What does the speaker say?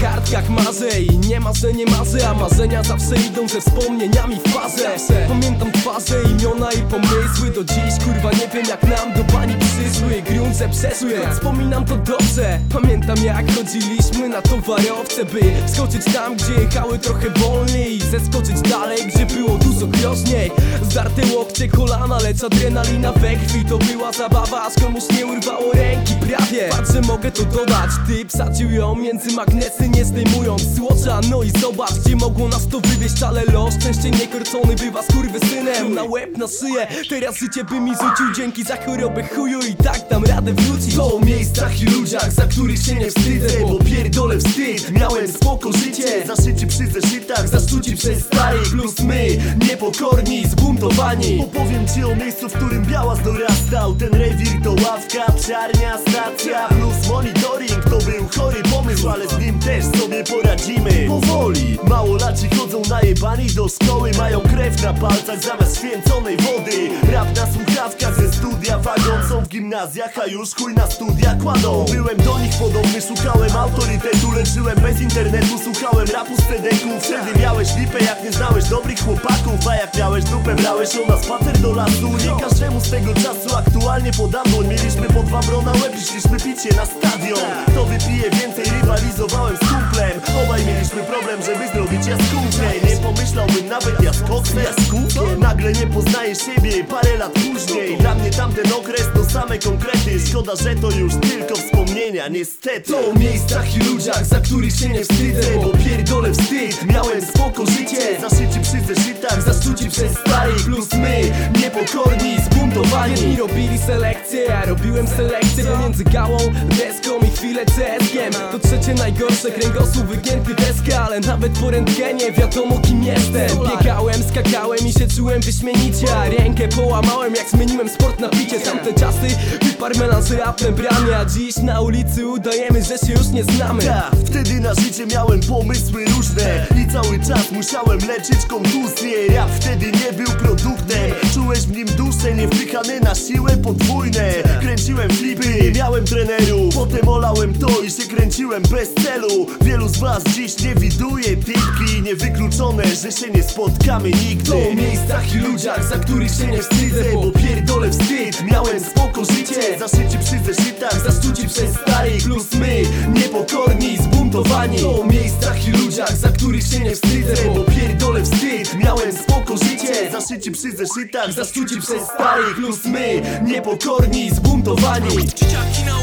Kartkach marzę i nie marzę, nie marzę A marzenia zawsze idą ze wspomnieniami w parze. Pamiętam twarze, imiona i pomysły. Do dziś kurwa nie wiem jak nam do bani przyszły Grunce przeszły, wspominam to dobrze. Pamiętam jak chodziliśmy na towarowce By skoczyć tam, gdzie jechały trochę wolniej. I zeskoczyć dalej, gdzie było dużo groźniej. Zdarte łokcie, kolana, lecz adrenalina we krwi. To była zabawa, aż komuś nie urwało ręki prawie. Patrzę, mogę to dodać, ty wsadził ją między magnesy Nie zdejmując złocza, no i zobacz Gdzie mogło nas to wywieźć, ale los Częściej niekorcony bywa synem Na łeb, na szyję, teraz życie by mi rzucił Dzięki za chorobę chuju i tak dam radę wrócić. To o miejscach i ludziach, za których się nie wstydzę Bo pierdolę wstyd, miałem spoko życie Zaszyci przy zeszytach, Zaszczuci przez starych plus my Niepokorni, zbuntowani. Opowiem ci o miejscu, w którym białas dorastał. Ten rewir to ławka, psiarnia, stacja Plus monitoring to był chory pomysł Ale z nim też sobie poradzimy. Powoli, małolaci chodzą najebani do szkoły Mają krew na palcach zamiast święconej wody. Rap na słuchawkach ze studia wagon Są w gimnazjach, a już chuj na studia kładą. Byłem do nich podobny, szukałem autorytetu Leczyłem bez internetu, słuchałem rapu z CD-ków Wtedy miałeś lipę, jak nie znałeś dobrych chłopaków A jak miałeś dupę, brałeś ją na spacer do lasu. Nie każdemu z tego czasu aktualnie podano Mieliśmy po dwa brona łeb, szliśmy picie na stadion. Kto wypije więcej, rywalizowałem z kumplem. Obaj mieliśmy problem, żeby zrobić jaskółkę. Nie pomyślałbym nawet jaskowce Jaskółkę? Nagle nie poznajesz siebie parę lat później. Dla mnie tamten okres to same konkrety. Szkoda, że to już tylko wspomnienia, niestety. To o miejscach i ludziach, za których się nie wstydzę Bo pierdolę wstyd, miałem spoko życie Zaszyci przy zeszytach, Zaszczuci przez starych plus my Niepokorni, zbuntowani. Jedni robili selekcję, ja robiłem selekcję Pomiędzy gałą, deską i chwilę CSG-iem To trzecie najgorsze, kręgosłup wygięty deska Ale nawet po rentgenie wiadomo kim jestem. Biegałem, skakałem i się czułem wyśmienicie A rękę połamałem jak zmieniłem sport na picie. Tamte czasy wyparł melanż rapem bramy A dziś na ulicy udajemy, że się już nie znamy. Ta, wtedy na życie miałem pomysły różne cały czas musiałem leczyć kontuzje Rap wtedy nie był produktem. Czułeś w nim duszę, nie na siłę podwójne. Kręciłem flipy, nie miałem trenerów Potem olałem to i się kręciłem bez celu. Wielu z was dziś nie widuje typki Niewykluczone, że się nie spotkamy nigdy. To o miejscach i ludziach, za których się nie wstydzę Bo pierdolę wstyd, miałem spoko życie Zaszyci przy zeszytach, Zaszczuci przez starych plus my Niepokorni, zbuntowani. To o ludziach, za których się nie wstydzę Bo pierdolę wstyd, miałem spoko życie Zaszyci przy zeszytach, Zaszczuci przez starych plus my Niepokorni, zbuntowani. Dzieciaki na